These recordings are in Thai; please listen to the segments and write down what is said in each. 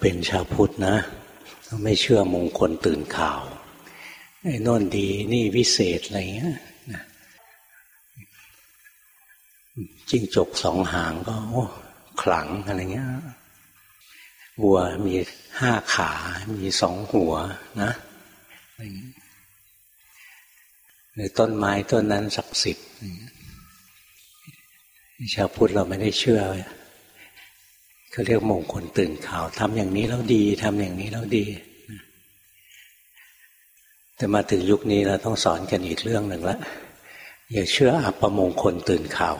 เป็นชาวพุทธนะ ไม่เชื่อมงคลตื่นข่าวไอ้นนดีนี่วิเศษอะไรเงี้ยจิ้งจกสองหางก็ขลังอะไรเงี้ยวัวมีห้าขา มีสองหัวนะหรือต้นไม้ต้นนั้นศักดิ์สิทธิ์ชาวพุทธเราไม่ได้เชื่อ เขาเรียกมงคลตื่นข่าวทำอย่างนี้แล้วดีทำอย่างนี้แล้วดี แต่มาถึงยุคนี้เราต้องสอนกันอีกเรื่องหนึ่งละอย่าเชื่ออัปมงคลตื่นข่าว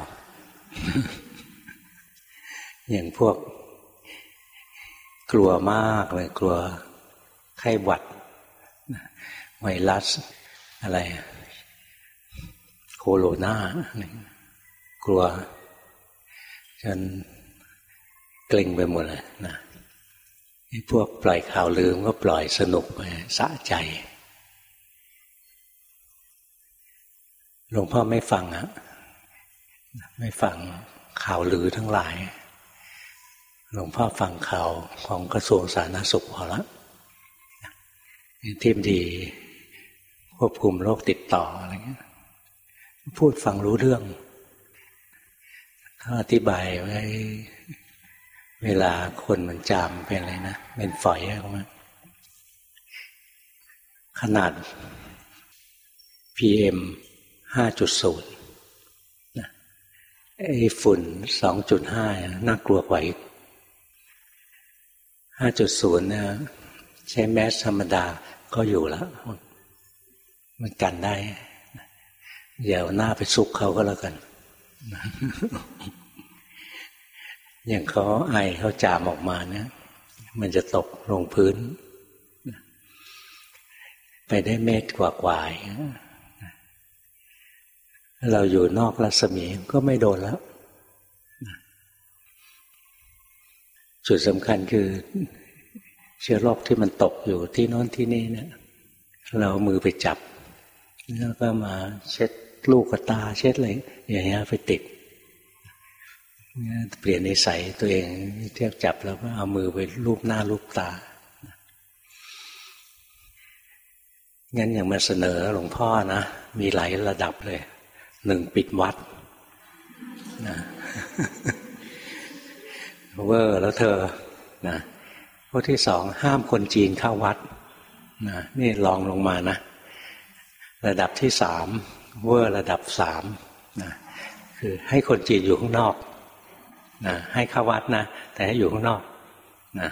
อย่างพวก กลัวมากเลย กลัวไข้หวัด ไวรัส อะไร โคโรนา กลัวจน เกร็งไปหมดเลยนะพวกปล่อยข่าวลืมก็ปล่อยสนุกไปสะใจหลวงพ่อไม่ฟังอะไม่ฟังข่าวลือทั้งหลาย หลวงพ่อฟังข่าวของกระทรวงสาธารณสุขพอละทีมดีควบคุมโรคติดต่ออะไรเงี้ยพูดฟังรู้เรื่องเขาอธิบายไว้ เวลาคนมันจามเป็นอะไรนะ เป็นฝอยออกมาขนาด PM ห้าจุดศูนย์ไอ้ฝุ่นสองจุดห้าน่ากลัวกว่าอีกห้าจุดศูนย์เนี่ยใช้แมสธรรมดาก็อยู่แล้ว มันกันได้อย่าหน้าไปซุกเขาก็แล้วกัน อย่างเขาไอเขาจามออกมาเนี่ยมันจะตกลงพื้น ไปได้เมตรกว่าๆเราอยู่นอกรัศมีก็ไม่โดนแล้ว จุดสำคัญคือ เชื้อโรคที่มันตกอยู่ที่โน้นที่นี่เนี่ยเรามือไปจับ แล้วก็มาเช็ดลูกตา เช็ดอะไรอย่างเงี้ยไปติด เปลี่ยนนิสัยตัวเองเทียบจับแล้วก็เอามือไปลูบหน้าลูบตา งั้นอย่างมาเสนอหลวงพ่อนะ มีหลายระดับเลย หนึ่งปิดวัดนะเวอร์แล้วเธอนะข้อที่สองห้ามคนจีนเข้าวัดนะนี่ลองลงมานะ ระดับที่สามเวอร์ระดับสามนะคือให้คนจีนอยู่ข้างนอก นะให้เข้าวัดนะ แต่ให้อยู่ข้างนอกนะ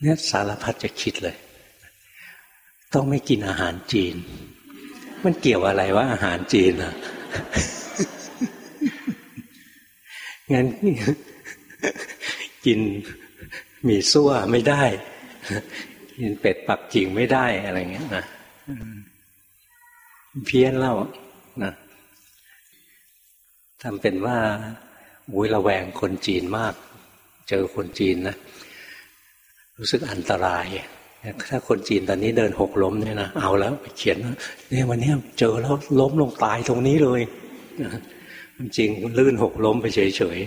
เนี่ยสารพัดจะคิดเลย ต้องไม่กินอาหารจีน มันเกี่ยวอะไรว่าอาหารจีนอะงั้นกินมีซั่วไม่ได้ กินเป็ดปักกิ่งไม่ได้อะไรเงี้ยนะเพี้ยนเล่านะทำเป็นว่า อุ้ยระแวงคนจีนมาก เจอคนจีนนะ รู้สึกอันตราย ถ้าคนจีนตอนนี้เดินหกล้มเนี่ยนะเอาแล้วไปเขียนเนี่ยวันนี้เจอแล้วล้มลงตายตรงนี้เลยจริงลื่นหกล้มไปเฉย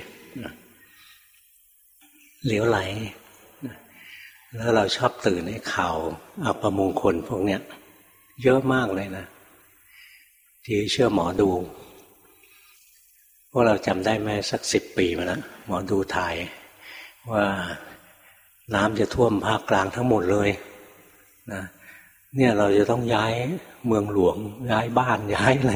ๆเหลียวไหลแล้วเราชอบตื่นให้ข่าวอัปมงคลพวกเนี้ย เยอะมากเลยนะ ที่เชื่อหมอดู พวกเราจำได้ไหมสักสิบปีมาแล้วหมอดูถ่ายว่าน้ำจะท่วมภาคกลางทั้งหมดเลยนะเนี่ยเราจะต้องย้ายเมืองหลวง ย้ายบ้านย้ายอะไร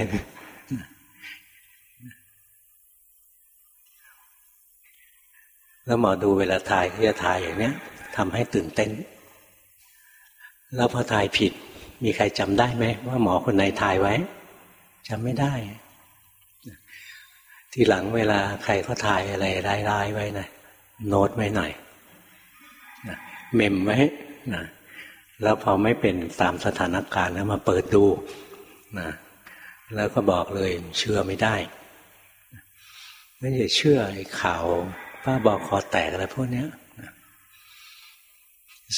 แล้วหมอดูเวลาถ่ายเขาจะถ่ายอย่างเนี้ยทำให้ตื่นเต้น แล้วพอถ่ายผิด มีใครจำได้ไหมว่าหมอคนไหนถ่ายไว้จำไม่ได้ ทีหลังเวลาใครเขาถ่ายอะไรร้ายๆไว้นะโน้ตไว้หน่อยนะเมมไว้นะแล้วพอไม่เป็นตามสถานการณ์แล้วมาเปิดดูนะแล้วก็บอกเลยเชื่อไม่ได้ไม่ใช่เชื่อไอ้ข่าวป้าบอกคอแตกอะไรพวกนี้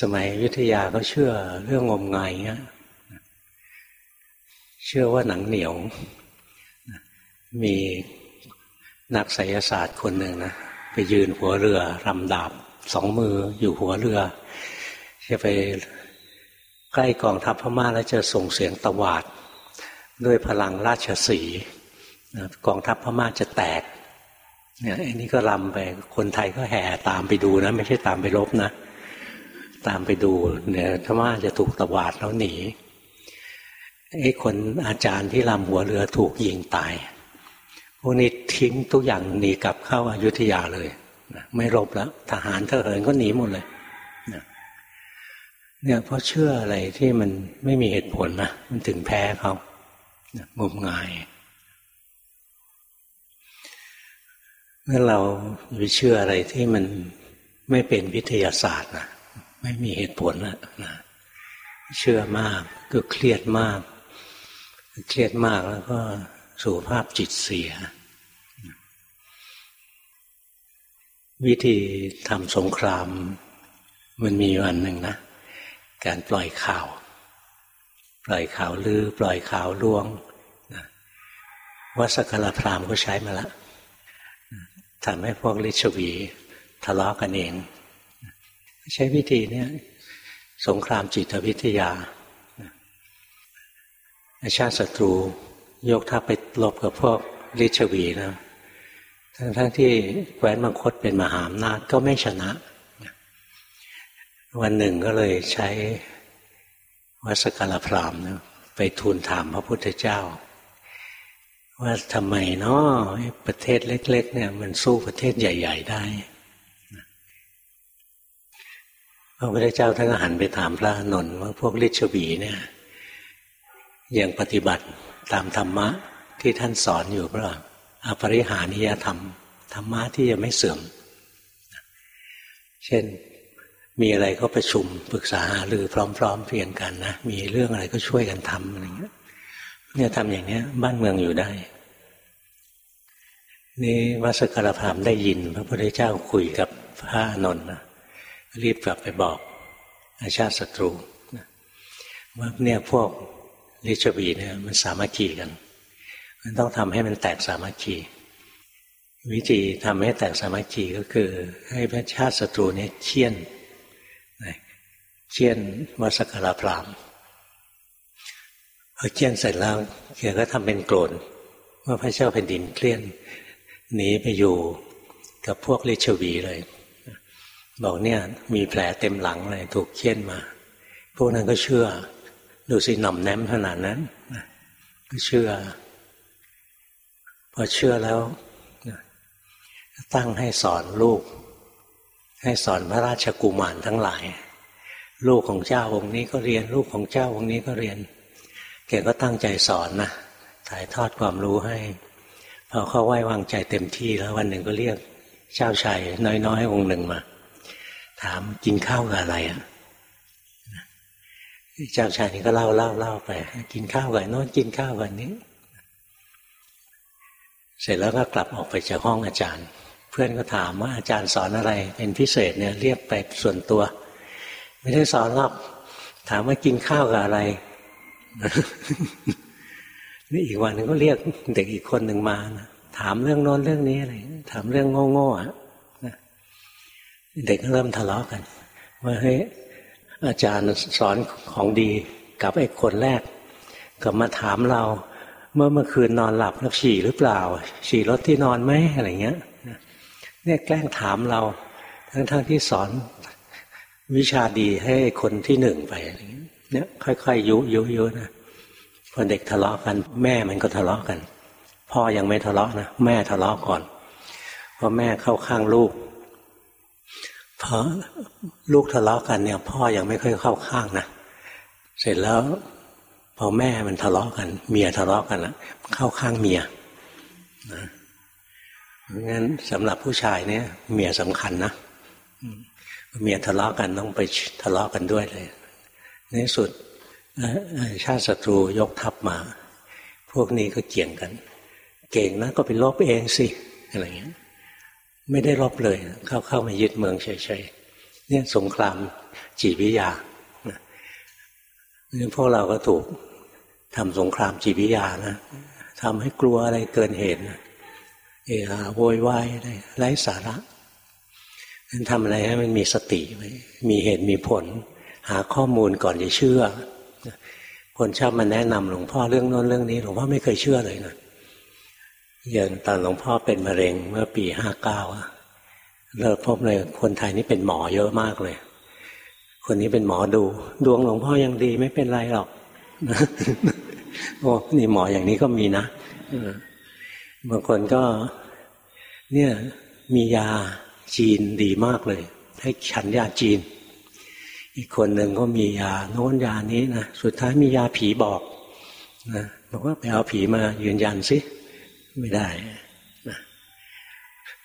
สมัยวิทยาก็เชื่อเรื่องงมงายเงี้ยเชื่อว่าหนังเหนียว มี นักไสยศาสตร์คนหนึ่งนะไปยืนหัวเรือรำดาบสองมืออยู่หัวเรือ จะไปใกล้กองทัพพม่าแล้วจะส่งเสียงตวาด ด้วยพลังราชสีกองทัพพม่าจะแตกเนี่ยอันนี้ก็รำไปคนไทยก็แห่ตามไปดูนะ ไม่ใช่ตามไปลบนะ ตามไปดูเนี่ยพม่าจะถูกตวาดแล้วหนีไอ้คนอาจารย์ที่ลำหัวเรือถูกยิงตาย พวกนี้ทิ้งทุกอย่างหนีกลับเข้าอายุทยาเลยนะไม่รบแล้ว ทหารทหารก็หนีหมดเลยนะเนี่ยเพราะเชื่ออะไรที่มันไม่มีเหตุผลนะมันถึงแพ้เขางมงายเมื่อเราไปเชื่ออะไรที่มันไม่เป็นวิทยาศาสตร์นะไม่มีเหตุผลนะนะเชื่อมากก็เครียดมาก เครียดมากแล้วก็ สุขภาพจิตเสีย วิธีทำสงคราม มันมีอันหนึ่งนะ การปล่อยข่าว ปล่อยข่าวลือ ปล่อยข่าวลวงนะวัสกลพรามก็ใช้มาแล้วทำให้พวกลิชวีทะเลาะกันเอง ใช้วิธีนี้สงครามจิตวิทยา ชาติศัตรู ยกทัพไปลบกับพวกลิชวีนะทั้งทั้งที่แคว้นมังคตเป็นมหาอำนาจก็ไม่ชนะ วันหนึ่งก็เลยใช้วัสกลพรามนะไปทูลถามพระพุทธเจ้า ว่าทำไมเนาะประเทศเล็ก ๆ เนี่ย มันสู้ประเทศใหญ่ ๆ ได้พระพุทธเจ้าท่านก็หันไปถามพระนนท์ว่าพวกลิชวีเนี่ยยังปฏิบัติ ตามธรรมะที่ท่านสอนอยู่เปล่าอปริหานิยธรรม ธรรมะที่ยังไม่เสื่อม เช่นมีอะไรก็ประชุมปรึกษาหารือพร้อม ๆ เพียงกันนะมีเรื่องอะไรก็ช่วยกันทำอะไรเงี้ยเนี่ยทำอย่างเนี้ย บ้านเมืองอยู่ได้ นี่วัสกรพรามได้ยิน พระพุทธเจ้าคุยกับพระนนท์นะรีบกลับไปบอกอาชาติศัตรูว่าเนี่ยพวก ลิชวีเนี่ยมันสามัคคีกันมันต้องทำให้มันแตกสามัคคี วิธีทำให้แตกสามัคคีก็คือ ให้พระชาติศัตรูเนี่ยเคี่ยนเคี่ยนวสกรพรามพอเคี่ยนเสร็จแล้วเกียก็ทำเป็นโกรธว่าพระเจ้าแผ่นดินเคลี่ยนหนีไปอยู่กับพวกลิชวีเลย บอกเนี่ย มีแผลเต็มหลังเลยถูกเคี่ยนมา พวกนั้นก็เชื่อ ดูสิหน่อมแนมขนาดนั้นก็เชื่อ พอเชื่อแล้ว ตั้งให้สอนลูก ให้สอนพระราชกุมารทั้งหลาย ลูกของเจ้าองค์นี้ก็เรียน ลูกของเจ้าองค์นี้ก็เรียนแกก็ตั้งใจสอนนะถ่ายทอดความรู้ให้พอเขาไหว้วางใจเต็มที่แล้ววันหนึ่งก็เรียกเจ้าชายน้อยๆองค์หนึ่งมา ถามกินข้าวกับอะไรอะ เจ้าชายนี่ก็เล่าเล่าเล่าไป กินข้าวกับโน้นกินข้าวกันนี้ เสร็จแล้วก็กลับออกไปจากห้องอาจารย์ เพื่อนก็ถามว่าอาจารย์สอนอะไร เป็นพิเศษเนี่ย เรียกไปส่วนตัว ไม่ได้สอนหรอกถามว่ากินข้าวกับอะไรนี่อีกวันหนึ่งก็เรียกเด็กอีกคนหนึ่งมานะถามเรื่องโน้นเรื่องนี้อะไรถามเรื่องโง่ๆอะเด็กก็เริ่มทะเลาะกันว่าเฮ้ย อาจารย์สอนของดีกับไอ้คนแรกก็มาถามเรา เมื่อเมื่อคืนนอนหลับแล้วฉี่หรือเปล่า ฉี่รถที่นอนไหมอะไรเงี้ยเนี่ยแกล้งถามเรา ทั้งๆทที่สอนวิชาดีให้คนที่หนึ่งไปเนี่ยค่อยๆยุยุยุนะพอเด็กทะเลาะกัน แม่มันก็ทะเลาะกัน พ่อยังไม่ทะเลาะนะแม่ทะเลาะก่อนพอแม่เข้าข้างลูก พอลูกทะเลาะกันเนี่ย พ่อยังไม่ค่อยเข้าข้างนะเสร็จแล้ว พอแม่มันทะเลาะกัน เมียทะเลาะกันแล้วเข้าข้างเมียนะงั้นสำหรับผู้ชายเนี่ย เมียสำคัญนะเมียทะเลาะกันต้องไปทะเลาะกันด้วยเลย ในสุดชาติศัตรูยกทัพมา พวกนี้ก็เกี่ยงกัน เก่งนะก็ไปลบเองสิอะไรเงี้ย ไม่ได้รบเลย เข้าเข้ามายึดเมืองเฉยๆเนี่ยสงครามจีวิยาเนี่ยพวกเราก็ถูกทำสงครามจีวิยานะทำให้กลัวอะไรเกินเหตุเอะโวยวายอะไรไร้สาระนั้นทำอะไรให้มันมีสติไว้มีเหตุมีผล หาข้อมูลก่อนจะเชื่อ คนชอบมาแนะนำหลวงพ่อเรื่องโน้นเรื่องนี้หลวงพ่อไม่เคยเชื่อเลยนะ อย่างตอนหลวงพ่อเป็นมะเร็งเมื่อปีห้าเก้าเราพบเลยคนไทยนี่เป็นหมอเยอะมากเลย คนนี้เป็นหมอดู ดวงหลวงพ่อยังดีไม่เป็นไรหรอกโอ้นี่หมออย่างนี้ก็มีนะบางคนก็ เนี่ยมียาจีนดีมากเลย ให้ฉันยาจีน อีกคนหนึ่งก็มียาโน้นยานี้นะสุดท้ายมียาผีบอกนะบอกว่าไปเอาผีมายืนยันสิ ไม่ได้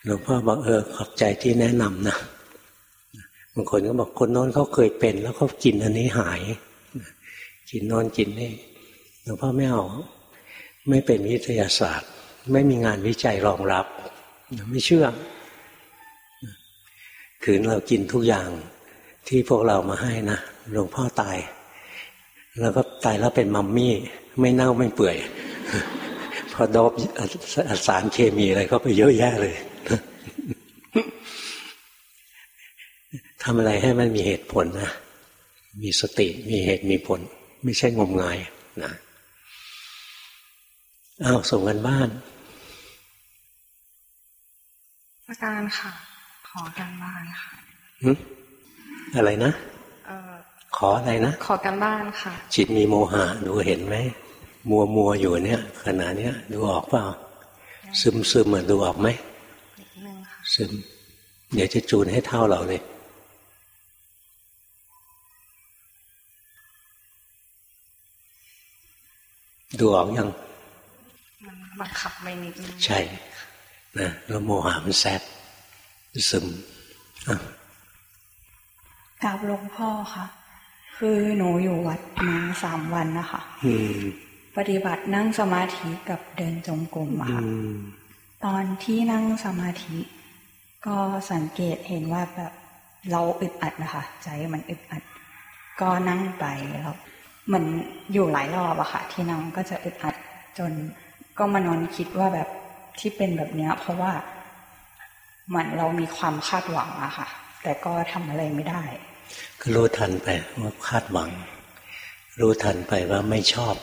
หลวงพ่อบอกเออขอบใจที่แนะนำนะบางคนก็บอกคนโน้นเขาเคยเป็น แล้วเขากินอันนี้หาย กินโน้นกินนี่หลวงพ่อไม่เอา ไม่เป็นวิทยาศาสตร์ ไม่มีงานวิจัยรองรับ ไม่เชื่อขืนเรากินทุกอย่างที่พวกเรามาให้นะหลวงพ่อตาย แล้วก็ตายแล้วเป็นมัมมี่ ไม่เน่าไม่เปื่อย พอดบสารเคมีอะไรก็ไปเยอะแยะเลยทำอะไรให้มันมีเหตุผลนะ มีสติ มีเหตุมีผล ไม่ใช่งมงายนะเอาส่งกันบ้านอาจารย์ค่ะ ขอกันบ้านค่ะอะไรนะขออะไรนะ ขอกันบ้านค่ะ จิตมีโมหะดูเห็นไหม มัวมัวอยู่เนี่ยขณะเนี้ยดูออกเปล่า ซึมซึมเหมือนดูออกไหมซึม เดี๋ยวจะจูนให้เท่าเราเลยดูออกยังมันบังคับไม่นิดนึงใช่นะแล้วโมหะมันแซดซึมกราบหลวงพ่อค่ะ คือหนูอยู่วัดมาสามวันนะคะ ปฏิบัตินั่งสมาธิกับเดินจงกรมค่ะตอนที่นั่งสมาธิ ก็สังเกตเห็นว่าแบบเราอึดอัดนะคะใจมันอึดอัด ก็นั่งไปแล้วเหมือนอยู่หลายรอบอะค่ะ ที่นั่งก็จะอึดอัดจนก็มานอนคิดว่าแบบที่เป็นแบบเนี้ย เพราะว่าเหมือนเรามีความคาดหวังอะค่ะ แต่ก็ทำอะไรไม่ได้ก็รู้ทันไปว่าคาดหวัง รู้ทันไปว่าไม่ชอบ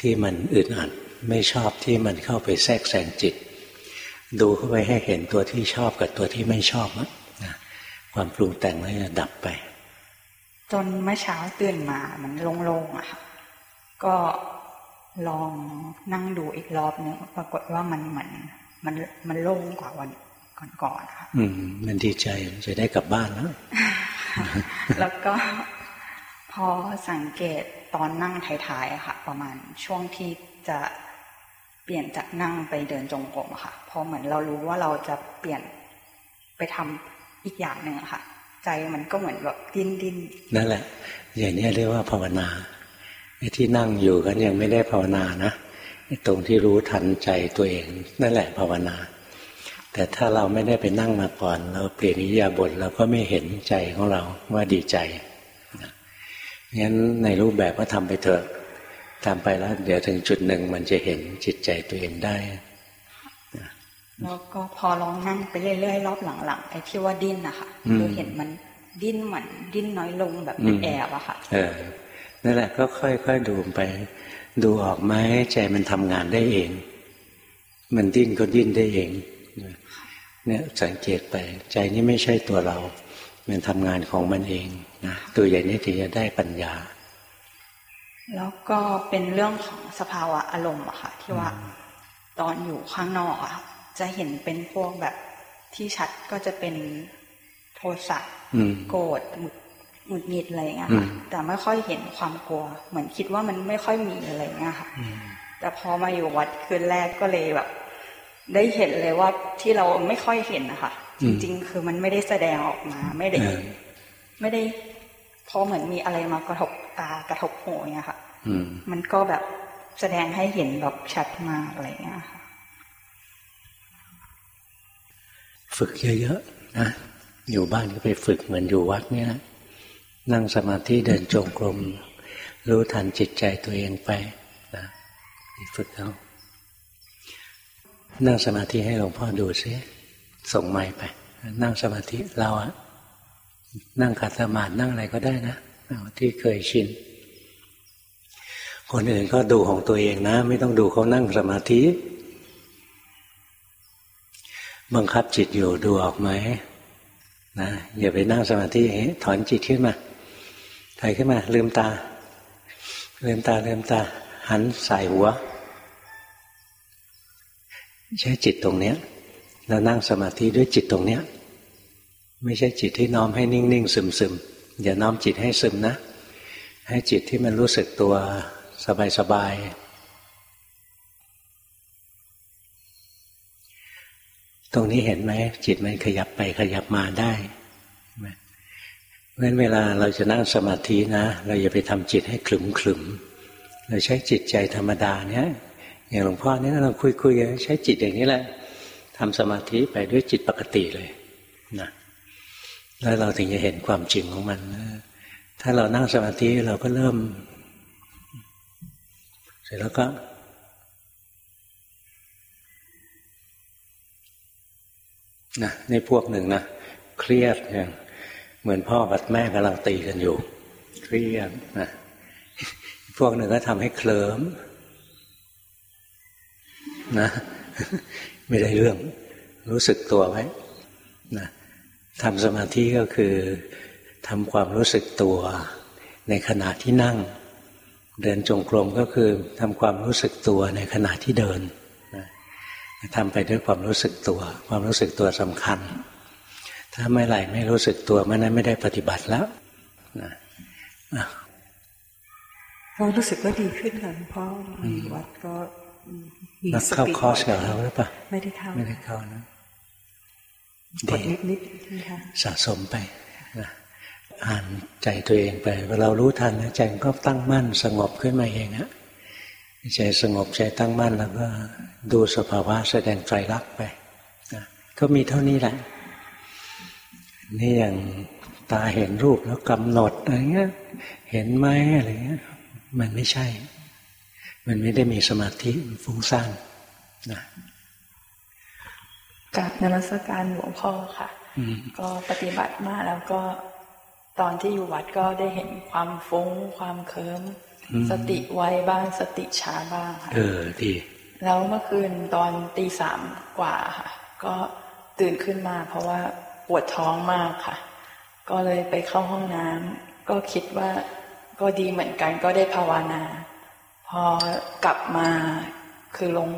ที่มันอึดอัดไม่ชอบที่มันเข้าไปแทรกแซงจิต ดูเข้าไปให้เห็นตัวที่ชอบกับตัวที่ไม่ชอบนะความปรุงแต่งนั้นจะดับไป จนเมื่อเช้าตื่นมามันโล่งๆอะค่ะก็ลองนั่งดูอีกรอบนึงปรากฏว่ามันเหมือนมันมันโล่งกว่าวันก่อนๆค่ะอืม มันดีใจจะได้กลับบ้านแล้วแล้วก็พอสังเกต ตอนนั่งท้ายๆค่ะ ประมาณช่วงที่จะเปลี่ยนจากนั่งไปเดินจงกรมค่ะพอเหมือนเรารู้ว่าเราจะเปลี่ยนไปทำอีกอย่างหนึ่งค่ะ ใจมันก็เหมือนแบบดิ้นดิ้นนั่นแหละ อย่างนี้เรียกว่าภาวนาไอ้ที่นั่งอยู่กันยังไม่ได้ภาวนานะตรงที่รู้ทันใจตัวเอง นั่นแหละภาวนา แต่ถ้าเราไม่ได้ไปนั่งมาก่อน เราเปลี่ยนนิยาบทเราก็ไม่เห็นใจของเราว่าดีใจ งั้นในรูปแบบก็ทำไปเถอะทำไปแล้วเดี๋ยวถึงจุดหนึ่งมันจะเห็นจิตใจตัวเองได้แล้วก็พอลองนั่งไปเรื่อยๆรอบหลังๆไอ้ที่ว่าดิ้นนะคะคือเห็นมันดิ้นเหมือนดิ้นน้อยลงแบบแอบอะค่ะ เออ นั่นแหละก็ค่อยๆดูไป ดูออกไหมใจมันทำงานได้เอง มันดิ้นก็ดิ้นได้เองเนี่ยสังเกตไป ใจนี้ไม่ใช่ตัวเรา มันทำงานของมันเองนะตัวอย่างนี้ถึงจะได้ปัญญา แล้วก็เป็นเรื่องของสภาวะอารมณ์อะค่ะ ที่ว่าตอนอยู่ข้างนอกอะจะเห็นเป็นพวกแบบที่ชัดก็จะเป็นโทสะโกรธหงุดหงิดอะไรเงี้ยค่ะแต่ไม่ค่อยเห็นความกลัว เหมือนคิดว่ามันไม่ค่อยมีอะไรเงี้ยค่ะแต่พอมาอยู่วัดคืนแรกก็เลยแบบ ได้เห็นเลยว่าที่เราไม่ค่อยเห็นนะคะ จริง ๆ คือมันไม่ได้แสดงออกมา ไม่ได้ไม่ได้พอเหมือนมีอะไรมากระทบตากระทบหูเนี่ยค่ะมันก็แบบแสดงให้เห็นแบบชัดมากอะไรเงี้ยค่ะฝึกเยอะๆนะอยู่บ้านก็ไปฝึกเหมือนอยู่วัดเนี่ยนั่งสมาธิเดินจงกรมรู้ทันจิตใจตัวเองไปนะฝึกเอานั่งสมาธิให้หลวงพ่อดูซิ ส่งไม้ไป นั่งสมาธิเราอะนั่งขัดสมาธินั่งอะไรก็ได้นะที่เคยชิน คนอื่นก็ดูของตัวเองนะ ไม่ต้องดูเขานั่งสมาธิ บังคับจิตอยู่ดูออกไหมนะอย่าไปนั่งสมาธิถอนจิตขึ้นมาถอยขึ้นมา ลืมตา ลืมตาลืมตา หันสายหัว ใช้จิตตรงเนี้ย แล้วนั่งสมาธิด้วยจิตตรงเนี้ย ไม่ใช่จิตที่น้อมให้นิ่งๆซึมๆอย่าน้อมจิตให้ซึมนะ ให้จิตที่มันรู้สึกตัวสบายๆตรงนี้เห็นไหมจิตมันขยับไปขยับมาได้เพราะเวลาเราจะนั่งสมาธินะ เราอย่าไปทำจิตให้ขลุมขลุมเราใช้จิตใจธรรมดาเนี่ยอย่างหลวงพ่อเนี่ยเราคุยคุยใช้จิตอย่างนี้แหละ ทำสมาธิไปด้วยจิตปกติเลยนะแล้วเราถึงจะเห็นความจริงของมันถ้าเรานั่งสมาธิเราก็เริ่ม เสร็จแล้วก็ นะในพวกหนึ่งนะเครียดอย่างเหมือนพ่อกับแม่กำลังตีกันอยู่ เครียดนะพวกหนึ่งก็ทำให้เคลิ้มนะ ไม่ได้เรื่อง รู้สึกตัวไว้นะทำสมาธิก็คือทำความรู้สึกตัวในขณะที่นั่ง เดินจงกรมก็คือทำความรู้สึกตัวในขณะที่เดินทำไปด้วยความรู้สึกตัว ความรู้สึกตัวสำคัญ ถ้าไม่ไหลไม่รู้สึกตัวมันนั้นไม่ได้ปฏิบัติแล้วนะก็รู้สึกว่าดีขึ้นค่ะเพราะวัดก็ มีสเข้าคอร์สกับเราหรือเปล่าไม่ได้เข้าไม่ได้เข้านะกดนิดนิดสะสมไปนะอ่านใจตัวเองไปเวลาเรารู้ทันนะใจก็ตั้งมั่นสงบขึ้นมาเองอะใจสงบใจตั้งมั่นแล้วก็ดูสภาวะแสดงใจรักไปนะก็มีเท่านี้แหละนี่อย่างตาเห็นรูปแล้วกำหนดอะไรเงี้ย เห็นไหมอะไรเงี้ย มันไม่ใช่ มันไม่ได้มีสมาธิฟุ้งซ่านนะกับนมัสการหลวงพ่อค่ะ ก็ปฏิบัติมาแล้วก็ตอนที่อยู่วัดก็ได้เห็นความฟุ้ง ความเคิมสติไวบ้างสติช้าบ้างค่ะเออดีแล้วเมื่อคืนตอนตีสามกว่าค่ะ ก็ตื่นขึ้นมา เพราะว่าปวดท้องมากค่ะ ก็เลยไปเข้าห้องน้ำก็คิดว่าก็ดีเหมือนกันก็ได้ภาวนา พอกลับมาคือลง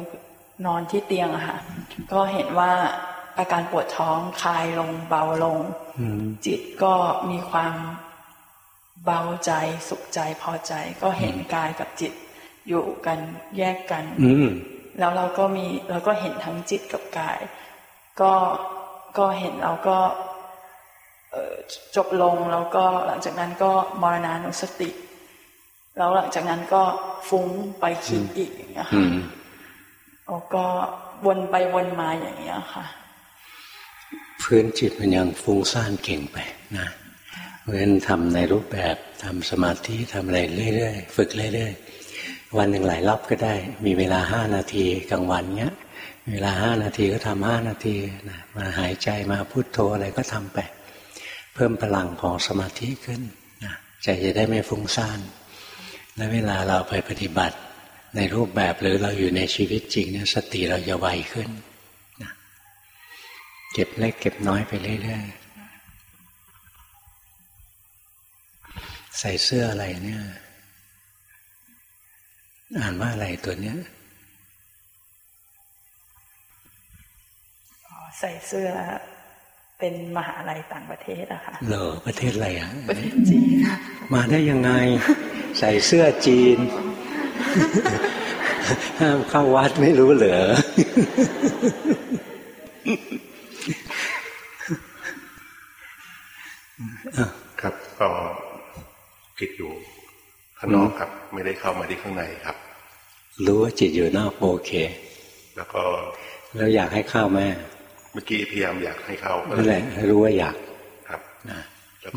นอนที่เตียงอะค่ะ ก็เห็นว่าอาการปวดท้องคลายลงเบาลง จิตก็มีความเบาใจสุขใจพอใจ ก็เห็นกายกับจิตอยู่กันแยกกัน แล้วเราก็มีเราก็เห็นทั้งจิตกับกาย ก็ก็เห็นเราก็จบลงแล้วก็หลังจากนั้นก็มรณานุสติ แล้วหลังจากนั้นก็ฟุ้งไปคิดอีกอย่างเงี้ยค่ะแล้วก็วนไปวนมาอย่างเงี้ยค่ะ พื้นจิตมันยังฟุ้งซ่านเก่งไปนะเพราะฉะนั้นทำในรูปแบบทำสมาธิทำอะไรเรื่อยๆฝึกเรื่อยๆวันหนึ่งหลายรอบก็ได้ มีเวลาห้านาทีกลางวันเนี้ย เวลาห้านาทีก็ทำห้านาทีนะมาหายใจมาพุโทโธอะไรก็ทำไป เพิ่มพลังของสมาธิขึ้นนะใจจะได้ไม่ฟุ้งซ่าน และเวลาเราไปปฏิบัติในรูปแบบหรือเราอยู่ในชีวิตจริงเนี่ยสติเราจะไวขึ้นนะเก็บเล็กเก็บน้อยไปเรื่อยๆ ใส่เสื้ออะไรเนี่ย อ่านว่าอะไรตัวเนี้ยใส่เสื้อเป็นมหาลัยต่างประเทศอะค่ะเหรอประเทศอะไรอะประเทศจีนมาได้ยังไง ใส่เสื้อจีน ห้ามเข้าวัดไม่รู้เหรอครับก็จิตอยู่ข้างนอกครับ ไม่ได้เข้ามาที่ข้างในครับ รู้ว่าจิตอยู่นอกโอเค แล้วก็แล้วอยากให้เข้าไหมเมื่อกี้พยายามอยากให้เข้านั่นแหละรู้ว่าอยากครับนะ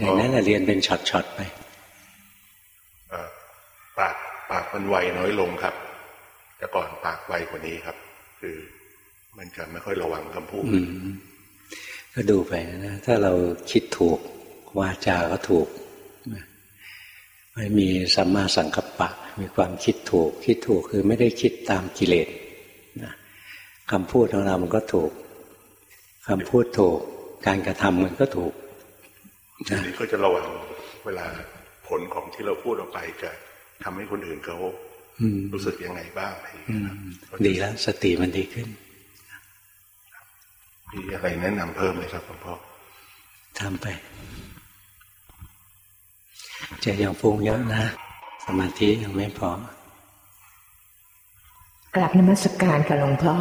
อย่างนั้นแหละเรียนเป็นช็อตๆไปปากปากมันไวน้อยลงครับ แต่ก่อนปากไวกว่านี้ครับ คือมันจะไม่ค่อยระวังคำพูดก็ดูไปนะ ถ้าเราคิดถูกวาจาก็ถูกไม่มีสัมมาสังกัปปะ มีความคิดถูก คิดถูกคือไม่ได้คิดตามกิเลสคำพูดของเรามันก็ถูกคำพูดถูก การกระทำมันก็ถูกทีนี้ก็จะระวังเวลาผลของที่เราพูดออกไปจะ ทำให้คนอื่นเขารู้สึกยังไงบ้างอะไรอย่างเงี้ยดีแล้วสติมันดีขึ้นมีอะไรแนะนำเพิ่มไหมครับหลวงพ่อทำไปจะยังฟุ้งเยอะนะ สมาธิยังไม่พอกลับนมัสการค่ะหลวงพ่อ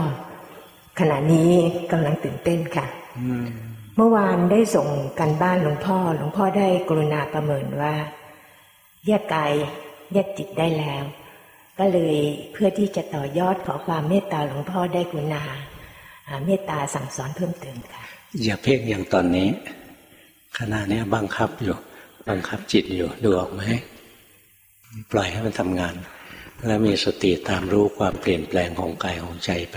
ขณะนี้กำลังตื่นเต้นค่ะเมื่อวานได้ส่งกันบ้านหลวงพ่อ หลวงพ่อได้กรุณาประเมินว่า แยกกาย แยกจิตได้แล้ว ก็เลยเพื่อที่จะต่อยอดขอความเมตตาหลวงพ่อได้กุณาเมตตาสั่งสอนเพิ่มเติมค่ะ อย่าเพ่งอย่างตอนนี้ ขณะนี้บังคับอยู่ บังคับจิตอยู่ดูออกไหมปล่อยให้มันทำงาน แล้วมีสติตามรู้ความเปลี่ยนแปลงของกายของใจไป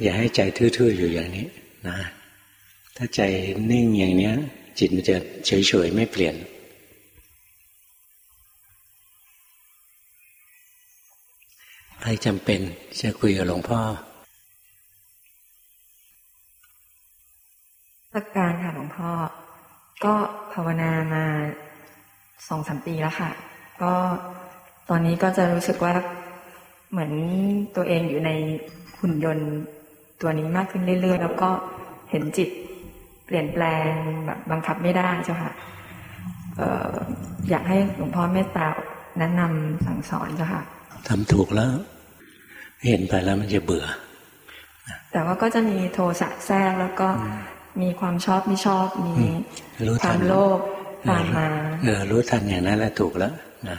อย่าให้ใจทื่อๆอยู่อย่างนี้นะ ถ้าใจนิ่งอย่างเนี้ย จิตมันจะเฉยๆไม่เปลี่ยน ใครจำเป็นจะคุยกับหลวงพ่อสักการค่ะหลวงพ่อ ก็ภาวนามาสองสามปีแล้วค่ะ ก็ตอนนี้ก็จะรู้สึกว่าเหมือนตัวเองอยู่ในหุ่นยนต์ตัวนี้มากขึ้นเรื่อยๆ แล้วก็เห็นจิตเปลี่ยนแปลงแบบบังคับไม่ได้เจ้าค่ะอยากให้หลวงพ่อเมตตาแนะนำสั่งสอนเจ้าค่ะ ทำถูกแล้ว เห็นไปแล้วมันจะเบื่อ แต่ว่าก็จะมีโทสะแทรกแล้วก็มีความชอบไม่ชอบมีความโลภตามมาเออรู้ทันอย่างนั้นแหละถูกแล้วนะ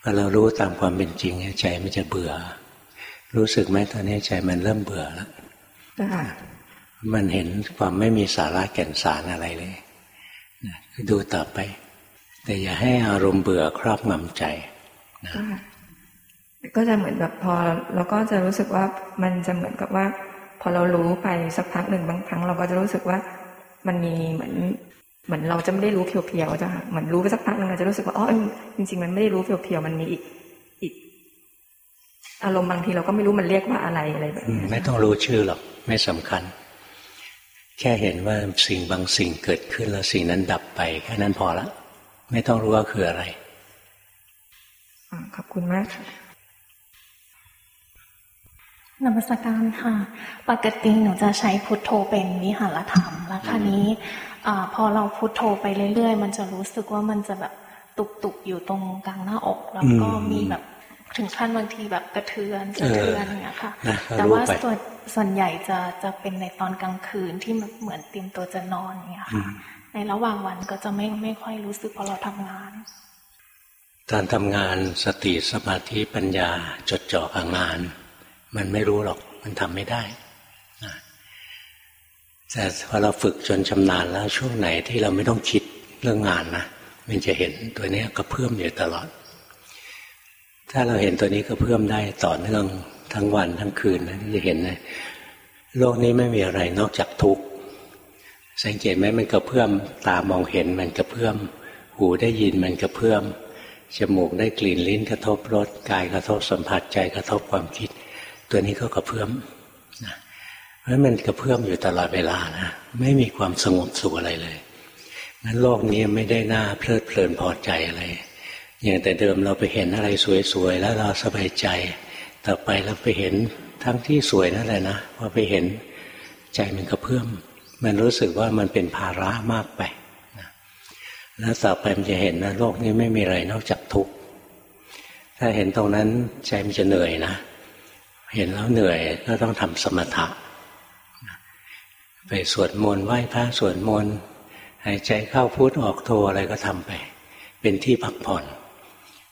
พอเรารู้ตามความเป็นจริงใจมันจะเบื่อ รู้สึกไหมตอนนี้ใจมันเริ่มเบื่อแล้วมันเห็นความไม่มีสาระแก่นสารอะไรเลยนะดูต่อไป แต่อย่าให้อารมณ์เบื่อครอบงำใจนะ ก็จะเหมือนแบบพอเราก็จะรู้สึกว่ามันจะเหมือนกับว่า พอเรารู้ไปสักพักหนึ่งบางครั้ง เราก็จะรู้สึกว่ามันมีเหมือนเหมือนเราจะไม่ได้รู้เพียวๆจ้ะเหมือนรู้ไปสักพักหนึ่งเราจะรู้สึกว่าอ๋อจริง ๆ มันไม่ได้รู้เพียวๆมันมีอีกอีก อารมณ์บางทีเราก็ไม่รู้มันเรียกว่าอะไรอะไรแบบนี้ไม่ต้องรู้ชื่อหรอกไม่สำคัญ แค่เห็นว่าสิ่งบางสิ่งเกิดขึ้นแล้วสิ่งนั้นดับไปแค่นั้นพอละ ไม่ต้องรู้ว่าคืออะไรขอบคุณมากค่ะ นมัสการค่ะ ปกติหนูจะใช้พุทโธเป็นวิหารธรรม แล้วคราวนี้อพอเราพุทโธไปเรื่อยๆ มันจะรู้สึกว่ามันจะแบบตุกๆอยู่ตรงกลางหน้าอก แล้วก็มีแบบถึงขั้นบางทีแบบกระเทือนสะเทือนอย่างเงี้ยค่ะ แต่ว่าส่วนส่วนใหญ่จะจะเป็นในตอนกลางคืนที่เหมือนเตรียมตัวจะนอนอย่างเงี้ยค่ะ ในระหว่างวันก็จะไม่ไม่ค่อยรู้สึกพอเราทำงานการทำงานสติสมาธิปัญญาจดจ่อกับงาน มันไม่รู้หรอก มันทำไม่ได้นะแต่พอเราฝึกจนชำนาญแล้วช่วงไหนที่เราไม่ต้องคิดเรื่องงานนะมันจะเห็นตัวนี้ก็เพิ่อมอยู่ตลอด ถ้าเราเห็นตัวนี้ก็เพิ่อมได้ต่อเนื่องทั้งวันทั้งคืนนะจะเห็นเลยโลกนี้ไม่มีอะไรนอกจากทุกข์สังเกตไหมมันกระเพื่อมตามองเห็นมันกระเพื่อม หูได้ยินมันกระเพื่อมจมูกได้กลิ่นลิ้นกระทบรสกายกระทบสัมผัสใจกระทบความคิด ตัวนี้ก็กระเพื่อมนะเพราะมันกระเพื่อมอยู่ตลอดเวลานะไม่มีความสงบสุขอะไรเลยนั้นโลกนี้ไม่ได้น่าเพลิดเพลินพอใจอะไร อย่างแต่เดิมเราไปเห็นอะไรสวยๆแล้วเราสบายใจ ต่อไปเราไปเห็นทั้งที่สวยนั่นแหละนะพอไปเห็นใจมันกระเพื่อมมันรู้สึกว่ามันเป็นภาระมากไปนะแล้วต่อไปมันจะเห็นนะโลกนี้ไม่มีอะไรนอกจากทุกข์ถ้าเห็นตรงนั้นใจมันจะเหนื่อยนะ เห็นแล้วเหนื่อยก็ต้องทำสมถะ ไปสวดมนต์ไหว้พระสวดมนต์หายใจเข้าพุทออกโทอะไรก็ทำไป เป็นที่พักผ่อน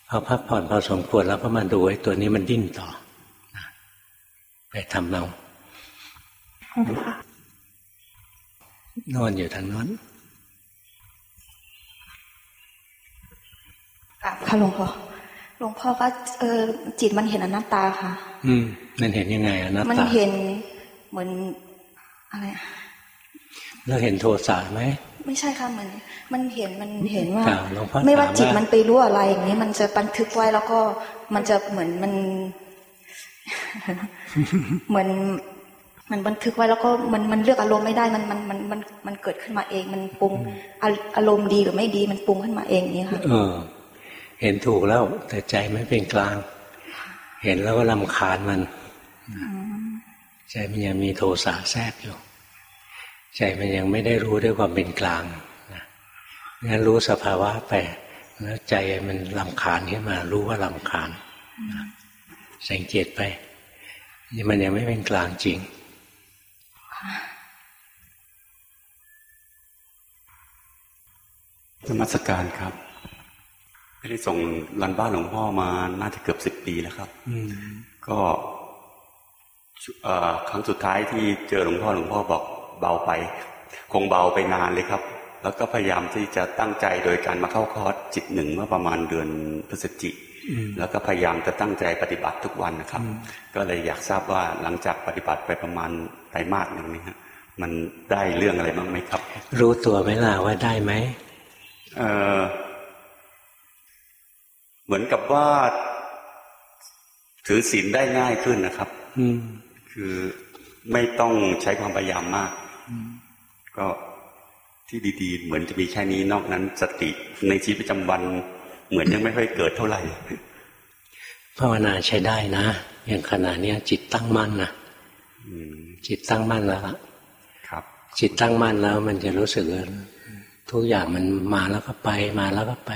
พอพักผ่อนพอสมควรแล้วก็มาดูไอ้ตัวนี้มันดิ้นต่อไปทำเรานอนอยู่ทางนั้นค่ะหลวงพ่อ หลวงพ่อก็เออจิตมันเห็นอนัตตาค่ะ อืม มันเห็นยังไงอนัตตา มันเห็นเหมือนอะไรแล้วเห็นโทสะไหมไม่ใช่ค่ะเหมือนมันเห็นมันเห็นว่า ไม่ว่าจิตมันไปรู้อะไรอย่างนี้มันจะบันทึกไว้แล้วก็มันจะเหมือนมัน เหมือนมันบันทึกไว้แล้วก็มันมันเลือกอารมณ์ไม่ได้มันมันมันมันมันเกิดขึ้นมาเอง มันปรุงอารมณ์ดีหรือไม่ดีมันปรุงขึ้นมาเองนี่ค่ะเออ เห็นถูกแล้ว แต่ใจไม่เป็นกลาง เห็นแล้วก็ลำคาญมันใจมันยังมีโทสะแทรกอยู่ ใจมันยังไม่ได้รู้ด้วยความเป็นกลางนะงั้นรู้สภาวะไปแล้วใจมันลำคาญขึ้นมา รู้ว่าลำคาญสังเกตไปนี่มันยังไม่เป็นกลางจริงธรรมสการครับ ไม่ได้ส่งรันบ้านหลวงพ่อมาน่าจะเกือบสิบปีแล้วครับก็ครั้งสุดท้ายที่เจอหลวงพ่อหลวงพ่อบอกเบาไป คงเบาไปนานเลยครับ แล้วก็พยายามที่จะตั้งใจโดยการมาเข้าคอร์สจิตหนึ่งเมื่อประมาณเดือนพฤศจิแล้วก็พยายามจะตั้งใจปฏิบัติทุกวันนะครับ ก็เลยอยากทราบว่าหลังจากปฏิบัติไปประมาณไตรมาสหนึ่งนี้มันได้เรื่องอะไรบ้างไหมครับ รู้ตัวไหมล่ะว่าได้ไหมเออ เหมือนกับว่า ถือศีลได้ง่ายขึ้นนะครับ อืคือไม่ต้องใช้ความพยายามมาก ก็ที่ดีๆ เหมือนจะมีแค่นี้นอกนั้น สติในชีวิตประจำวัน เหมือนยังไม่ค่อยเกิดเท่าไหร่ภาวนาใช้ได้นะ อย่างขณะนี้จิตตั้งมั่นนะจิตตั้งมั่นแล้วครับ จิตตั้งมั่นแล้ว มันจะรู้สึกทุกอย่างมันมาแล้วก็ไป มาแล้วก็ไป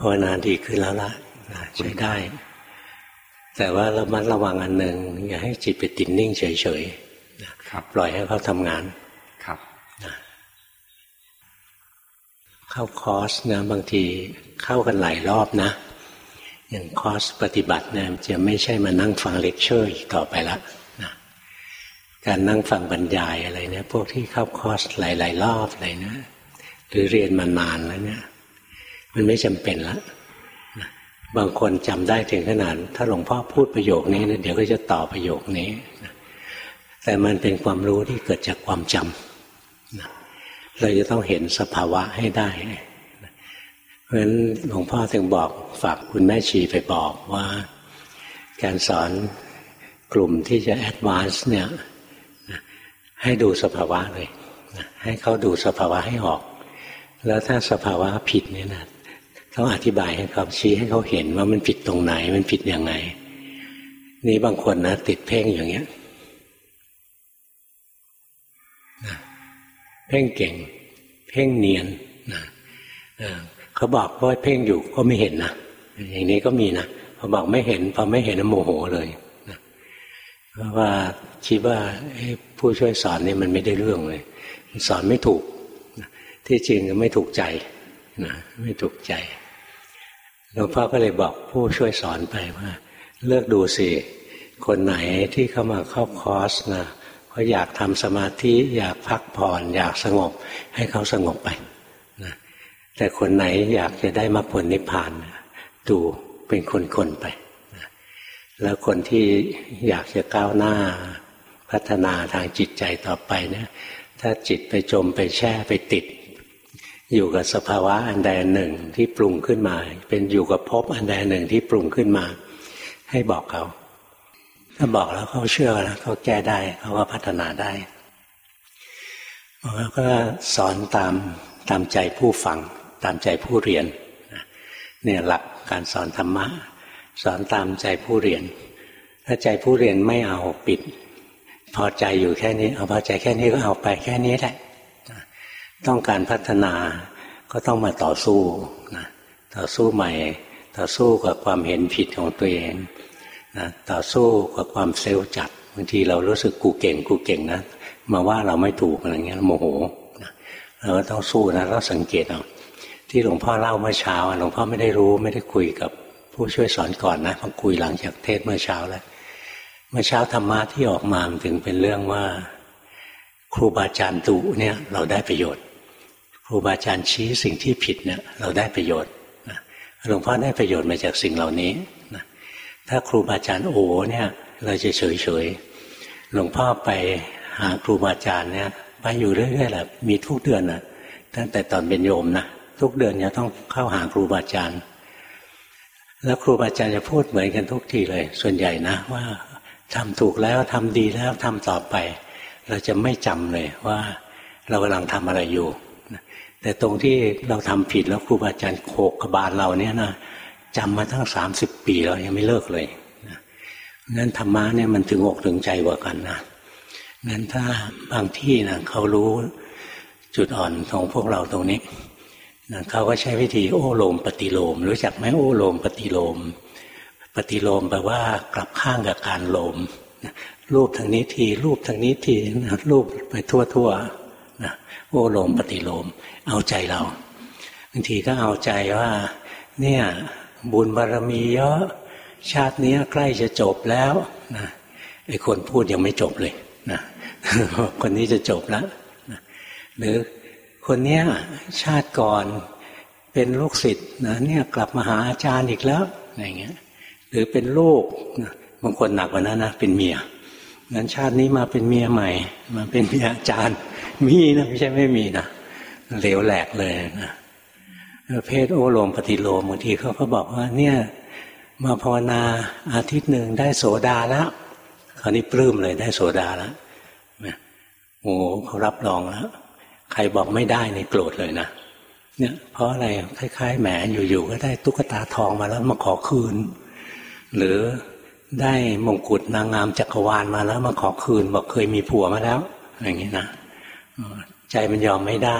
ภาวนาดีขึ้นแล้วละใช้ได้ แต่ว่าเรามัดระวังอันหนึ่งอย่าให้จิตไปติดนิ่งเฉยๆปล่อยให้เขาทำงานครับเข้าคอร์สนะบางทีเข้ากันหลายรอบนะ อย่างคอร์สปฏิบัติเนี่ยจะไม่ใช่มานั่งฟังเลคเชอร์อีกต่อไปละนะการนั่งฟังบรรยายอะไรเนี่ยพวกที่เข้าคอร์สหลาย ๆ รอบอะไรนะหรือเรียนมานานแล้วเนี่ย มันไม่จำเป็นละบางคนจำได้ถึงขนาดถ้าหลวงพ่อพูดประโยคนี้นะเดี๋ยวก็จะต่อประโยคนี้แต่มันเป็นความรู้ที่เกิดจากความจำเราจะต้องเห็นสภาวะให้ได้เพราะฉะนั้นหลวงพ่อถึงบอกฝากคุณแม่ชีไปบอกว่า การสอนกลุ่มที่จะแอดวานซ์เนี่ยให้ดูสภาวะเลย ให้เขาดูสภาวะให้ออก แล้วถ้าสภาวะผิดเนี่ยนะ ต้องอธิบายให้เขาชี้ให้เขาเห็นว่ามันผิดตรงไหน มันผิดยังไง นี่บางคนนะติดเพ่งอย่างเงี้ยเพ่งเก่ง เพ่งเนียนนะเขาบอกว่าเพ่งอยู่ก็ไม่เห็นนะอย่างนี้ก็มีนะพอบอกไม่เห็นพอไม่เห็นโมโหเลยนะเพราะว่าคิดว่าผู้ช่วยสอนนี่มันไม่ได้เรื่องเลยสอนไม่ถูกที่จริงก็ไม่ถูกใจนะไม่ถูกใจ หลวงพ่อก็เลยบอกผู้ช่วยสอนไปว่า เลือกดูสิคนไหนที่เข้ามาเข้าคอร์สนะเขาอยากทำสมาธิอยากพักผ่อน อยากสงบ ให้เขาสงบไปนะแต่คนไหนอยากจะได้มาผลนิพพานดูเป็นคนๆไปนะแล้วคนที่อยากจะก้าวหน้าพัฒนาทางจิตใจต่อไปเนะถ้าจิตไปจมไปแช่ไปติด อยู่กับสภาวะอันใดหนึ่งที่ปรุงขึ้นมา เป็นอยู่กับภพอันใดหนึ่งที่ปรุงขึ้นมา ให้บอกเขา ถ้าบอกแล้วเขาเชื่อแล้วเขาแก้ได้เขาก็พัฒนาได้แล้วก็สอนตามตามใจผู้ฟัง ตามใจผู้เรียนเนี่ยหลักการสอนธรรมะ สอนตามใจผู้เรียน ถ้าใจผู้เรียนไม่เอาปิด พอใจอยู่แค่นี้ เอาพอใจแค่นี้ก็เอาไปแค่นี้แหละ ต้องการพัฒนาก็ต้องมาต่อสู้นะต่อสู้ใหม่ ต่อสู้กับความเห็นผิดของตัวเองนะต่อสู้กับความเซลล์จัดบางทีเรารู้สึกกูเก่งกูเก่งนะมาว่าเราไม่ถูกอะไรเงี้ยโมโหนะเราก็ต้องสู้นะเราสังเกตเอาที่หลวงพ่อเล่าเมื่อเช้าหลวงพ่อไม่ได้รู้ไม่ได้คุยกับผู้ช่วยสอนก่อนนะพอคุยหลังจากเทศเมื่อเช้าแล้วเมื่อเช้าธรรมะที่ออกมาถึงเป็นเรื่องว่า ครูบาอาจารย์ตุเนี่ยเราได้ประโยชน์ รูบาอาจารย์ชี้สิ่งที่ผิดเนี่ยเราได้ประโยชน์หลวงพ่อได้ประโยชน์มาจากสิ่งเหล่านี้ถ้าครูบาอาจารย์โอเนี่ย เราจะเฉยเฉยหลวงพ่อไปหาครูบาอาจารย์เนี่ยไปอยู่เรื่อยๆแหละมีทุกเดือนนะตั้งแต่ตอนเป็นโยมนะทุกเดือนเนี่ยต้องเข้าหาครูบาอาจารย์ แล้วครูบาอาจารย์จะพูดเหมือนกันทุกทีเลย ส่วนใหญ่นะว่าทำถูกแล้วทำดีแล้วทำต่อไป เราจะไม่จำเลยว่า เรากำลังทำอะไรอยู่ แต่ตรงที่เราทำผิดแล้วครูบาอาจารย์โขกกบาลเราเนี่ยนะจำมาตั้งสามสิบปีเรายังไม่เลิกเลยงั้นธรรมะเนี่ยมันถึงอกถึงใจกว่ากันนะงั้นถ้าบางที่นะเขารู้จุดอ่อนของพวกเราตรงนี้นะเขาก็ใช้วิธีโอ้โลมปฏิโลม รู้จักไหมโอ้โลมปฏิโลม ปฏิโลมแปลว่ากลับข้างกับการโลมรูปทางนี้ทีรูปทางนี้ทีรูปไปทั่วๆ โอ้โลมปฏิโลม เอาใจเราบางทีก็เอาใจว่า เนี่ยบุญบารมีเยอะชาตินี้ใกล้จะจบแล้วนะไอ้คนพูดยังไม่จบเลยนะคนนี้จะจบแล้วนะหรือคนเนี้ยชาติก่อนเป็นลูกศิษย์นะเนี่ยกลับมาหาอาจารย์อีกแล้วอะไรเงี้ย หรือเป็นลูกนะบางคนหนักกว่านั้นนะเป็นเมีย งั้นชาตินี้มาเป็นเมียใหม่ มาเป็นเมียอาจารย์ มีนะไม่ใช่ไม่มีนะเหลวแหลกเลยนะเพศโอโลมปฏิโลมบางทีเขาก็บอกว่า เนี่ย มาภาวนาอาทิตย์หนึ่งได้โสดาแล้วคราวนี้ปลื้มเลยได้โสดาแล้วโอ้เขารับรองแล้วใครบอกไม่ได้ในโกรธเลยนะเนี่ยเพราะอะไรคล้าย ๆ แหมอยู่ๆก็ได้ตุ๊กตาทองมาแล้วมาขอคืน หรือ ได้มงกุฎนางงามจักรวาลมาแล้ว มาขอคืน บอกเคยมีผัวมาแล้ว อย่างนี้นะใจมันยอมไม่ได้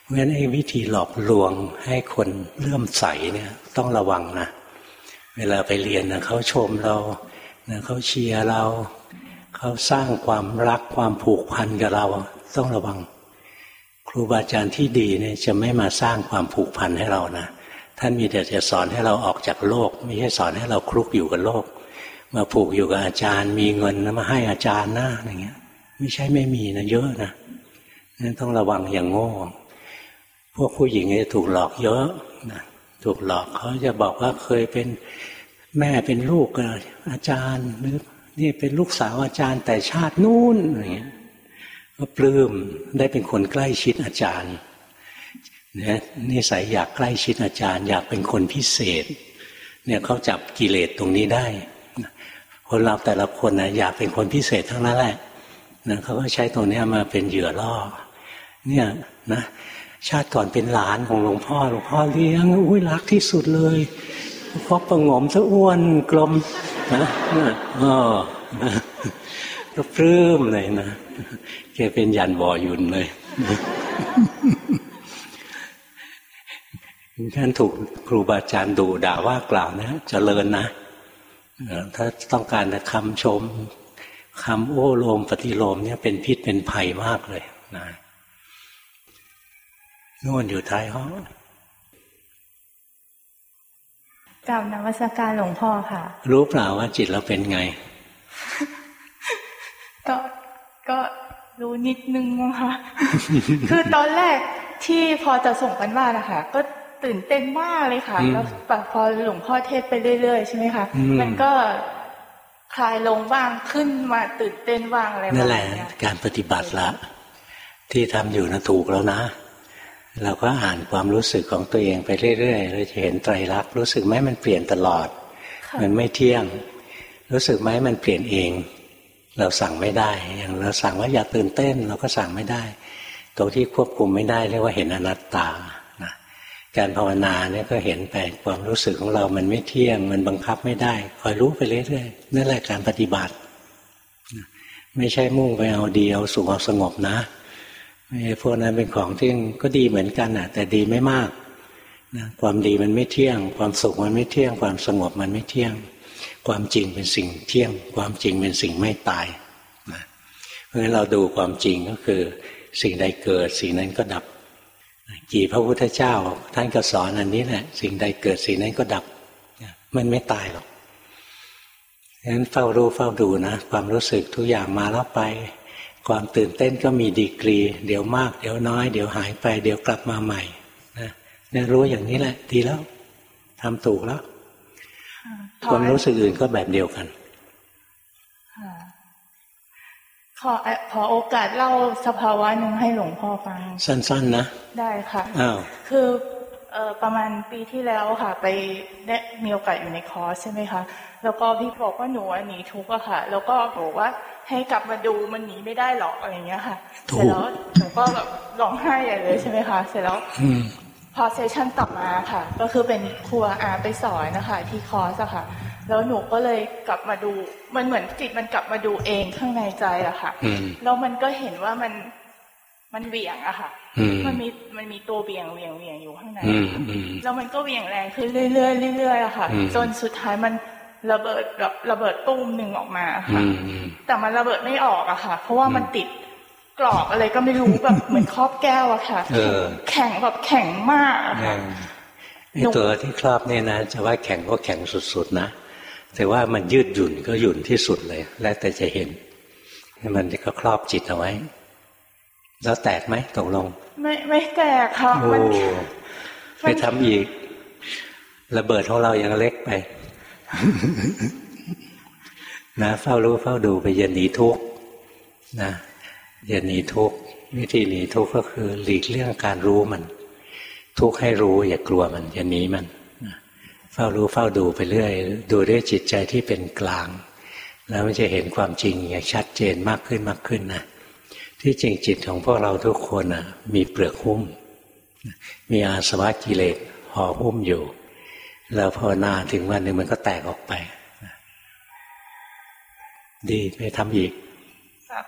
เพราะฉะนั้นไอ้วิธีหลอกลวงให้คนเลื่อมใสเนี่ยต้องระวังนะเวลาไปเรียนนะเขาชมเรานะเขาเชียร์เรา เขาสร้างความรักความผูกพันกับเรา ต้องระวัง ครูบาอาจารย์ที่ดีเนี่ยจะไม่มาสร้างความผูกพันให้เรานะท่านมีแต่จะสอนให้เราออกจากโลก ไม่ใช่สอนให้เราคลุกอยู่กับโลก มาผูกอยู่กับอาจารย์ มีเงินมาให้อาจารย์นะอย่างเงี้ย ไม่ใช่ไม่มีนะเยอะนะนั่นต้องระวังอย่างโง่ พวกผู้หญิงจะถูกหลอกเยอะนะถูกหลอกเขาจะบอกว่าเคยเป็นแม่เป็นลูกอาจารย์หรือนี่เป็นลูกสาวอาจารย์แต่ชาตินู่นอะไรเงี้ยก็ปลื้มได้เป็นคนใกล้ชิดอาจารย์เนี่ยนิสัยอยากใกล้ชิดอาจารย์ อยากเป็นคนพิเศษ เนี่ยเขาจับกิเลสตรงนี้ได้ คนเราแต่ละคนนะอยากเป็นคนพิเศษทั้งนั้นแหละนะเขาก็ใช้ตรงนี้มาเป็นเหยื่อล่อ เนี่ยนะชาติก่อนเป็นหลานของหลวงพ่อหลวงพ่อเลี้ยงอุ้ยรักที่สุดเลยพ่อประงมซะอ้วนกลมนะอ๋อก็ปลื้มเลยนะแกเป็นยันวอยุนเลยท่านถูกครูบาอาจารย์ดูด่าว่ากล่าวนะจะเจริญนะ ถ้าต้องการคำชมคำโอ้โลมปฏิโลมเนี่ยเป็นพิษเป็นภัยมากเลยนะนู่นอยู่ท้ายห้องกล่าวนวัสการหลวงพ่อค่ะ รู้เปล่าว่าจิตเราเป็นไง ก็ก็รู้นิดนึงนะคะคือตอนแรกที่พอจะส่งกันบ้านนะคะก็ ตื่นเต้นมากเลยค่ะ แล้วแบบพอหลวงพ่อเทศไปเรื่อยๆ ใช่ไหมคะ มันก็คลายลงบ้างขึ้นมาตื่นเต้นบ้างอะไรนั่นแหละการปฏิบัติละ ที่ทำอยู่นะถูกแล้วนะ เราก็อ่านความรู้สึกของตัวเองไปเรื่อยๆเราจะเห็นไตรลักษณ์รู้สึกไหมมันเปลี่ยนตลอด มันไม่เที่ยง รู้สึกไหมมันเปลี่ยนเอง เราสั่งไม่ได้ อย่างเราสั่งว่าอย่าตื่นเต้น เราก็สั่งไม่ได้ ตรงที่ควบคุมไม่ได้เรียกว่าเห็นอนัตตานะ การภาวนาเนี่ยก็เห็นไปความรู้สึกของเรามันไม่เที่ยง มันบังคับไม่ได้ คอยรู้ไปเรื่อยๆนั่นแหละการปฏิบัติ ไม่ใช่มุ่งไปเอาดีเอาสุขเอาสงบนะพวกนั้นเป็นของที่ก็ดีเหมือนกันอะ แต่ดีไม่มากนะความดีมันไม่เที่ยง ความสุขมันไม่เที่ยง ความสงบมันไม่เที่ยง ความจริงเป็นสิ่งเที่ยง ความจริงเป็นสิ่งไม่ตายนะเพราะฉะนั้นเราดูความจริงก็คือ สิ่งใดเกิด สิ่งนั้นก็ดับ กี่พระพุทธเจ้า ท่านก็สอนอันนี้แหละสิ่งใดเกิดสิ่งนั้นก็ดับ มันไม่ตายหรอกฉะนั้นเฝ้ารู้เฝ้าดูนะ ความรู้สึกทุกอย่างมาแล้วไป ความตื่นเต้นก็มีดีกรี เดี๋ยวมาก เดี๋ยวน้อย เดี๋ยวหายไป เดี๋ยวกลับมาใหม่นะเนี่ยรู้อย่างนี้แหละ ดีแล้วทำถูกแล้ว ความรู้สึกอื่นก็แบบเดียวกัน ขอขอโอกาสเล่าสภาวะหนึ่งให้หลวงพ่อฟัง สั้นๆนะ ได้ค่ะอ้าวคือเอ่อประมาณปีที่แล้วค่ะ ไปได้มีโอกาสอยู่ในคอร์สใช่ไหมคะแล้วก็พี่บอกว่าหนูอะหนีทุกข์อะค่ะ แล้วก็บอกว่าให้กลับมาดูมันหนีไม่ได้หรอกอะไรเงี้ยค่ะถูเสร็จกแล้วหนูก็แบบร้องไห้ใหญ่เลยใช่ไหมคะเสร็จแล้วอืมพอเซสชั่นต่อมาค่ะ ก็คือเป็นครูอาไปสอนนะคะที่คอร์สอะค่ะ แล้วหนูก็เลยกลับมาดู มันเหมือนจิตมันกลับมาดูเองข้างในใจอะค่ะอืมแล้วมันก็เห็นว่ามันมันเหวี่ยงอะค่ะอืมมันมีมันมีตัวเบี่ยงเบี่ยงเบี่ยงอยู่ข้างในอืมอืมแล้วมันก็เหวี่ยงแรงขึ้นเรื่อยๆเรื่อยๆอะค่ะอืมจนสุดท้ายมันระเบิดแบบระเบิดตุ้มหนึ่งออกมาอืค่ะมอืมแต่มันระเบิดไม่ออกอะค่ะ เพราะว่ามันติดกรอบอะไรก็ไม่รู้แบบเหมือนครอบแก้วอะค่ะเออแข็งแบบแข็งมากอะค่ะไอ้ตัวที่ครอบเนี่ยนะจะว่าแข็งก็แข็งสุดๆนะ แต่ว่ามันยืดหยุ่นก็หยุ่นที่สุดเลย แล้วแต่จะเห็น มันก็ครอบจิตเอาไว้ แล้วแตกไหมตกลง ไม่ไม่แตกค่ะโอ้มันไปทำอีก ระเบิดของเรายังเล็กไป นะเฝ้ารู้เฝ้าดูไปอย่าหนีทุกข์นะอย่าหนีทุกข์วิธีหนีทุกข์ก็คือ หลีกเลี่ยงการรู้มัน ทุกข์ให้รู้อย่ากลัวมันอย่าหนีมันนะ เฝ้ารู้เฝ้าดูไปเรื่อย ดูด้วยจิตใจที่เป็นกลาง แล้วมันจะเห็นความจริงอย่างชัดเจนมากขึ้นมากขึ้นนะที่จริงจิตของพวกเราทุกคนนะมีเปลือกหุ้ม มีอาสวะกิเลสห่อหุ้มอยู่ แล้วภาวนาถึงวันหนึ่งมันก็แตกออกไป ดีไปทำอีก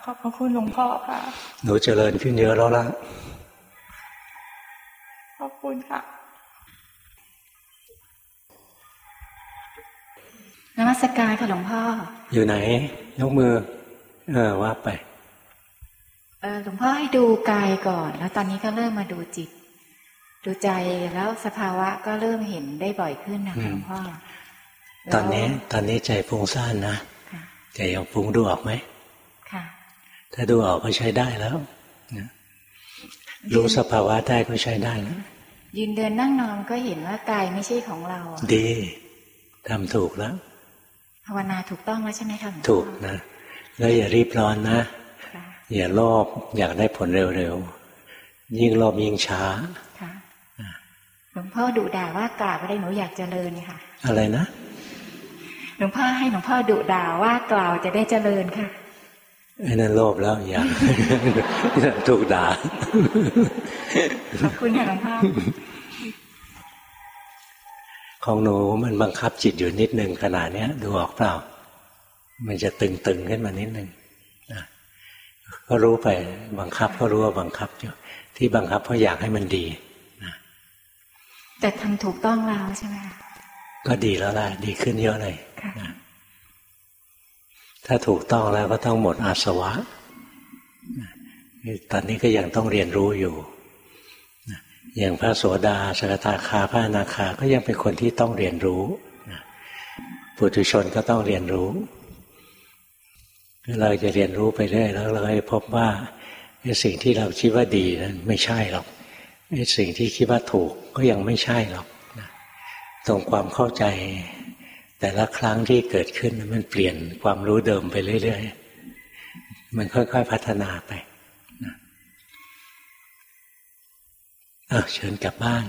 ขอบพระคุณหลวงพ่อค่ะ หนูเจริญขึ้นเยอะแล้วล่ะ ขอบคุณค่ะ นมัสการค่ะหลวงพ่อ อยู่ไหน ยกมือ เออว่าไป เออหลวงพ่อให้ดูกายก่อน แล้วตอนนี้ก็เริ่มมาดูจิต ดูใจแล้วสภาวะก็เริ่มเห็นได้บ่อยขึ้นนะอืคะมหลวงพ่อ ตอนนี้ ตอนนี้ใจฟุ้งซ่านนะค่ะใจยังฟุ้งดูออกไหมค่ะ ถ้าดูออกก็ใช้ได้แล้วนะรู้สภาวะได้ก็ใช้ได้แล้วยืนเดินนั่งนอนก็เห็นว่ากายไม่ใช่ของเราอะดีทำถูกแล้ว ภาวนาถูกต้องแล้วใช่ไหมคะหลวงพ่อถูกนะแล้วอย่ารีบร้อนนะค่ะอย่าโลภอยากได้ผลเร็วๆ ยิ่งโลภยิ่งช้าค่ะหลวงพ่อดุด่าว่ากล่าวอะไรหนูอยากเจริญค่ะ อะไรนะหลวงพ่อให้หลวงพ่อดุด่าว่ากล่าวจะได้เจริญค่ะไอ้นั่นโลภแล้วอย่าถูกด่าขอบคุณค่ะหลวงพ่อ ของหนูมันบังคับจิตอยู่นิดหนึ่งขนาดเนี้ยดูออกเปล่า มันจะตึงๆขึ้นมานิดหนึ่งนะก็รู้ไปบังคับก็รู้ว่าบังคับอยู่ที่บังคับเพราะอยากให้มันดีแต่ทำถูกต้องแล้วใช่ไหมคะก็ดีแล้วล่ะ ดีขึ้นเยอะเลยค่ะนะถ้าถูกต้องแล้วก็ต้องหมดอาสวะนะตอนนี้ก็ยังต้องเรียนรู้อยู่นะ อย่างพระโสดาสกทาคาพระอนาคาก็ยังเป็นคนที่ต้องเรียนรู้ปุถุชนก็ต้องเรียนรู้เราจะเรียนรู้ไปเรื่อยแล้วเราจะพบว่าสิ่งที่เราคิดว่าดีนั้นไม่ใช่หรอกสิ่งที่คิดว่าถูกก็ยังไม่ใช่หรอกตรงความเข้าใจ แต่ละครั้งที่เกิดขึ้นมันเปลี่ยนความรู้เดิมไปเรื่อยๆมันค่อย ๆ พัฒนาไป นะอะเชิญกลับบ้าน